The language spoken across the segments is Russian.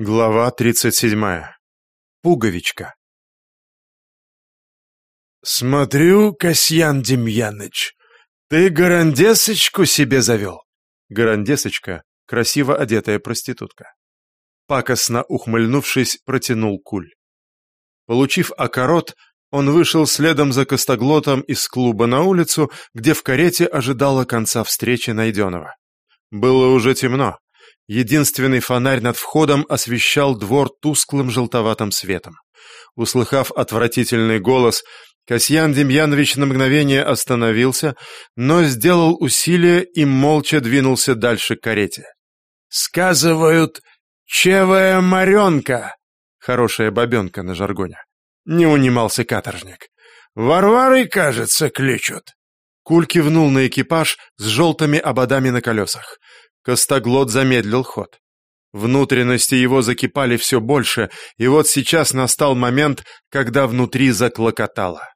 Глава 37. Пуговичка. «Смотрю, Касьян Демьяныч, ты гарандесочку себе завел?» Гарандесочка — красиво одетая проститутка. Пакостно ухмыльнувшись, протянул куль. Получив окорот, он вышел следом за Костоглотом из клуба на улицу, где в карете ожидала конца встречи найденного. Было уже темно. Единственный фонарь над входом освещал двор тусклым желтоватым светом. Услыхав отвратительный голос, Касьян Демьянович на мгновение остановился, но сделал усилие и молча двинулся дальше к карете. «Сказывают, чевая моренка!» Хорошая бабенка на жаргоне. Не унимался каторжник. «Варвары, кажется, кличут». Куль кивнул на экипаж с желтыми ободами на колесах. Костоглот замедлил ход. Внутренности его закипали все больше, и вот сейчас настал момент, когда внутри заклокотало.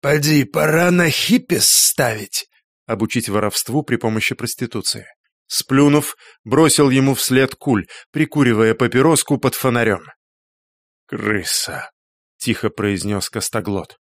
«Поди, пора на хиппис ставить!» Обучить воровству при помощи проституции. Сплюнув, бросил ему вслед куль, прикуривая папироску под фонарем. «Крыса!» — тихо произнес Костоглот.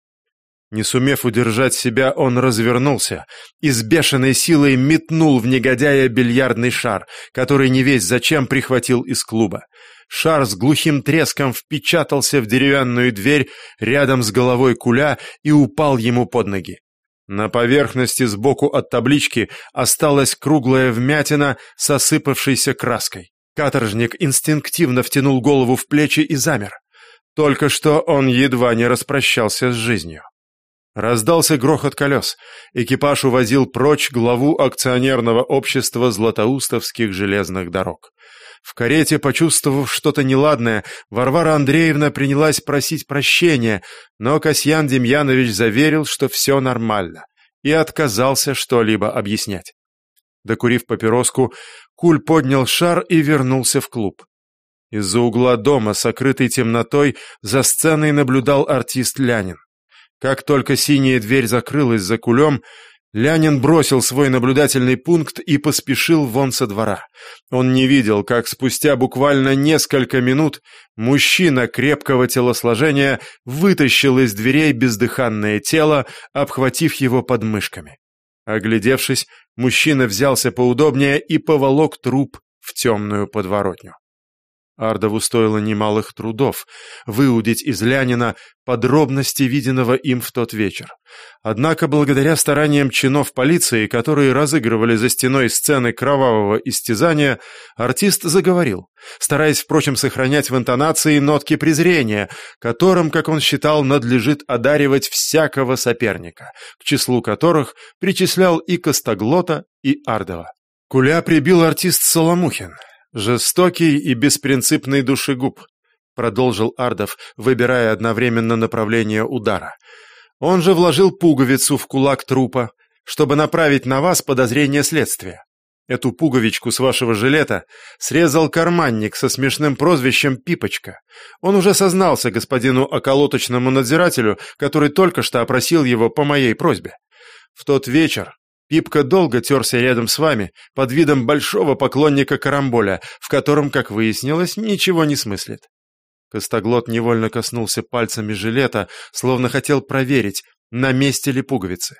Не сумев удержать себя, он развернулся и с бешеной силой метнул в негодяя бильярдный шар, который не весь зачем прихватил из клуба. Шар с глухим треском впечатался в деревянную дверь рядом с головой куля и упал ему под ноги. На поверхности сбоку от таблички осталась круглая вмятина с осыпавшейся краской. Каторжник инстинктивно втянул голову в плечи и замер. Только что он едва не распрощался с жизнью. Раздался грохот колес. Экипаж увозил прочь главу акционерного общества Златоустовских железных дорог. В карете, почувствовав что-то неладное, Варвара Андреевна принялась просить прощения, но Касьян Демьянович заверил, что все нормально, и отказался что-либо объяснять. Докурив папироску, Куль поднял шар и вернулся в клуб. Из-за угла дома, сокрытой темнотой, за сценой наблюдал артист Лянин. Как только синяя дверь закрылась за кулем, Лянин бросил свой наблюдательный пункт и поспешил вон со двора. Он не видел, как спустя буквально несколько минут мужчина крепкого телосложения вытащил из дверей бездыханное тело, обхватив его подмышками. Оглядевшись, мужчина взялся поудобнее и поволок труп в темную подворотню. Ардову стоило немалых трудов выудить из Лянина подробности виденного им в тот вечер. Однако, благодаря стараниям чинов полиции, которые разыгрывали за стеной сцены кровавого истязания, артист заговорил, стараясь, впрочем, сохранять в интонации нотки презрения, которым, как он считал, надлежит одаривать всякого соперника, к числу которых причислял и Костоглота, и Ардова. Куля прибил артист Соломухин, «Жестокий и беспринципный душегуб», — продолжил Ардов, выбирая одновременно направление удара. «Он же вложил пуговицу в кулак трупа, чтобы направить на вас подозрение следствия. Эту пуговичку с вашего жилета срезал карманник со смешным прозвищем «Пипочка». Он уже сознался господину околоточному надзирателю, который только что опросил его по моей просьбе. В тот вечер Пипка долго терся рядом с вами под видом большого поклонника карамболя, в котором, как выяснилось, ничего не смыслит. Костоглот невольно коснулся пальцами жилета, словно хотел проверить, на месте ли пуговицы.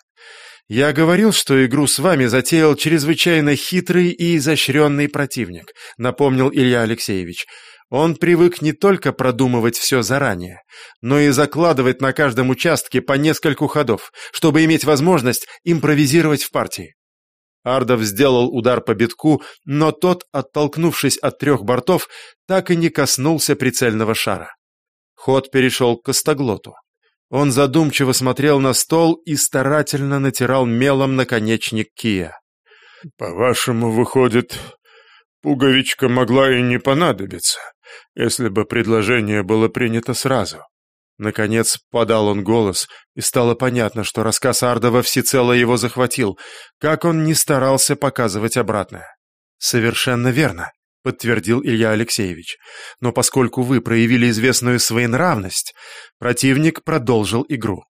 «Я говорил, что игру с вами затеял чрезвычайно хитрый и изощренный противник», напомнил Илья Алексеевич. Он привык не только продумывать все заранее, но и закладывать на каждом участке по нескольку ходов, чтобы иметь возможность импровизировать в партии. Ардов сделал удар по битку, но тот, оттолкнувшись от трех бортов, так и не коснулся прицельного шара. Ход перешел к Костоглоту. Он задумчиво смотрел на стол и старательно натирал мелом наконечник кия. «По-вашему, выходит, пуговичка могла и не понадобиться?» Если бы предложение было принято сразу. Наконец подал он голос, и стало понятно, что рассказ Ардова всецело его захватил, как он не старался показывать обратное. «Совершенно верно», — подтвердил Илья Алексеевич. «Но поскольку вы проявили известную своенравность, противник продолжил игру».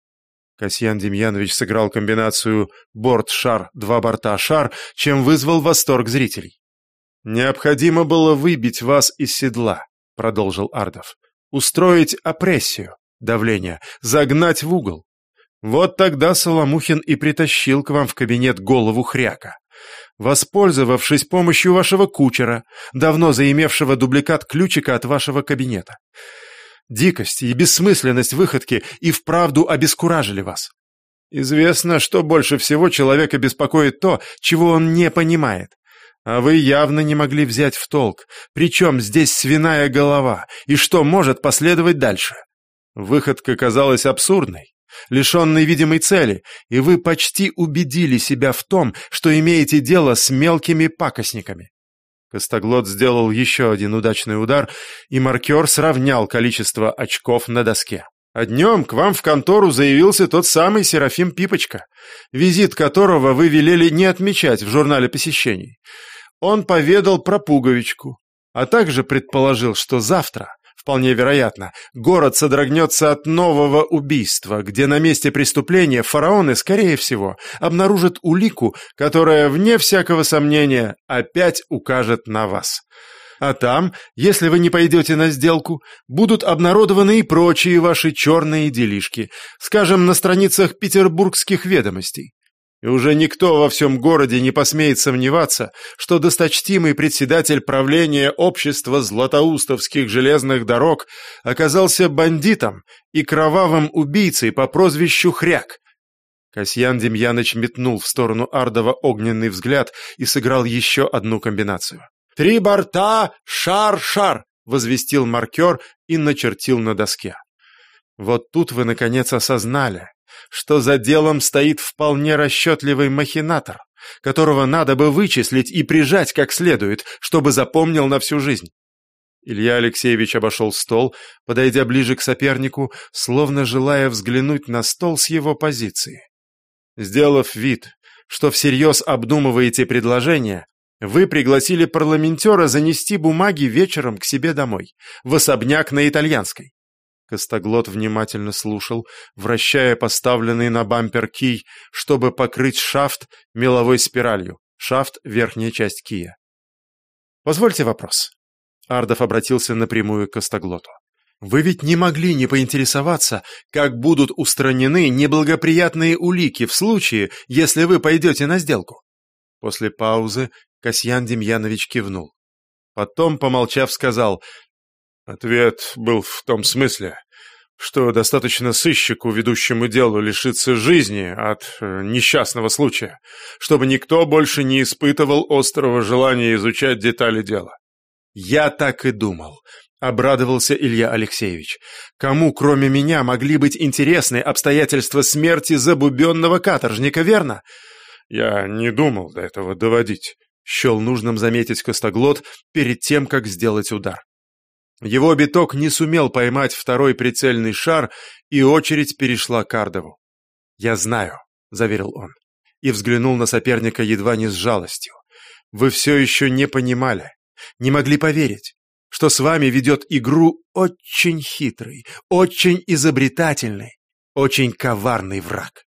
Касьян Демьянович сыграл комбинацию «борт-шар, два борта-шар», чем вызвал восторг зрителей. Необходимо было выбить вас из седла. Продолжил Ардов. Устроить опрессию, давление, загнать в угол. Вот тогда Соломухин и притащил к вам в кабинет голову хряка. Воспользовавшись помощью вашего кучера, давно заимевшего дубликат ключика от вашего кабинета. Дикость и бессмысленность выходки и вправду обескуражили вас. Известно, что больше всего человека беспокоит то, чего он не понимает. А вы явно не могли взять в толк, причем здесь свиная голова, и что может последовать дальше. Выходка казалась абсурдной, лишенной видимой цели, и вы почти убедили себя в том, что имеете дело с мелкими пакостниками. Костоглот сделал еще один удачный удар, и маркер сравнял количество очков на доске. А днем к вам в контору заявился тот самый Серафим Пипочка, визит которого вы велели не отмечать в журнале посещений. Он поведал про пуговичку, а также предположил, что завтра, вполне вероятно, город содрогнется от нового убийства, где на месте преступления фараоны, скорее всего, обнаружат улику, которая, вне всякого сомнения, опять укажет на вас. А там, если вы не пойдете на сделку, будут обнародованы и прочие ваши черные делишки, скажем, на страницах петербургских ведомостей. И уже никто во всем городе не посмеет сомневаться, что досточтимый председатель правления общества златоустовских железных дорог оказался бандитом и кровавым убийцей по прозвищу Хряк. Касьян Демьяныч метнул в сторону Ардова огненный взгляд и сыграл еще одну комбинацию. «Три борта! Шар-шар!» — возвестил маркер и начертил на доске. Вот тут вы, наконец, осознали, что за делом стоит вполне расчетливый махинатор, которого надо бы вычислить и прижать как следует, чтобы запомнил на всю жизнь. Илья Алексеевич обошел стол, подойдя ближе к сопернику, словно желая взглянуть на стол с его позиции. Сделав вид, что всерьез обдумываете предложение, вы пригласили парламентера занести бумаги вечером к себе домой, в особняк на Итальянской. Костоглот внимательно слушал, вращая поставленный на бампер кий, чтобы покрыть шафт меловой спиралью. Шафт — верхняя часть кия. «Позвольте вопрос». Ардов обратился напрямую к Костоглоту. «Вы ведь не могли не поинтересоваться, как будут устранены неблагоприятные улики в случае, если вы пойдете на сделку?» После паузы Касьян Демьянович кивнул. Потом, помолчав, сказал, Ответ был в том смысле, что достаточно сыщику, ведущему делу, лишиться жизни от э, несчастного случая, чтобы никто больше не испытывал острого желания изучать детали дела. «Я так и думал», — обрадовался Илья Алексеевич. «Кому, кроме меня, могли быть интересны обстоятельства смерти забубенного каторжника, верно?» «Я не думал до этого доводить», — счел нужным заметить Костоглот перед тем, как сделать удар. Его биток не сумел поймать второй прицельный шар, и очередь перешла к Ардову. «Я знаю», — заверил он, и взглянул на соперника едва не с жалостью. «Вы все еще не понимали, не могли поверить, что с вами ведет игру очень хитрый, очень изобретательный, очень коварный враг.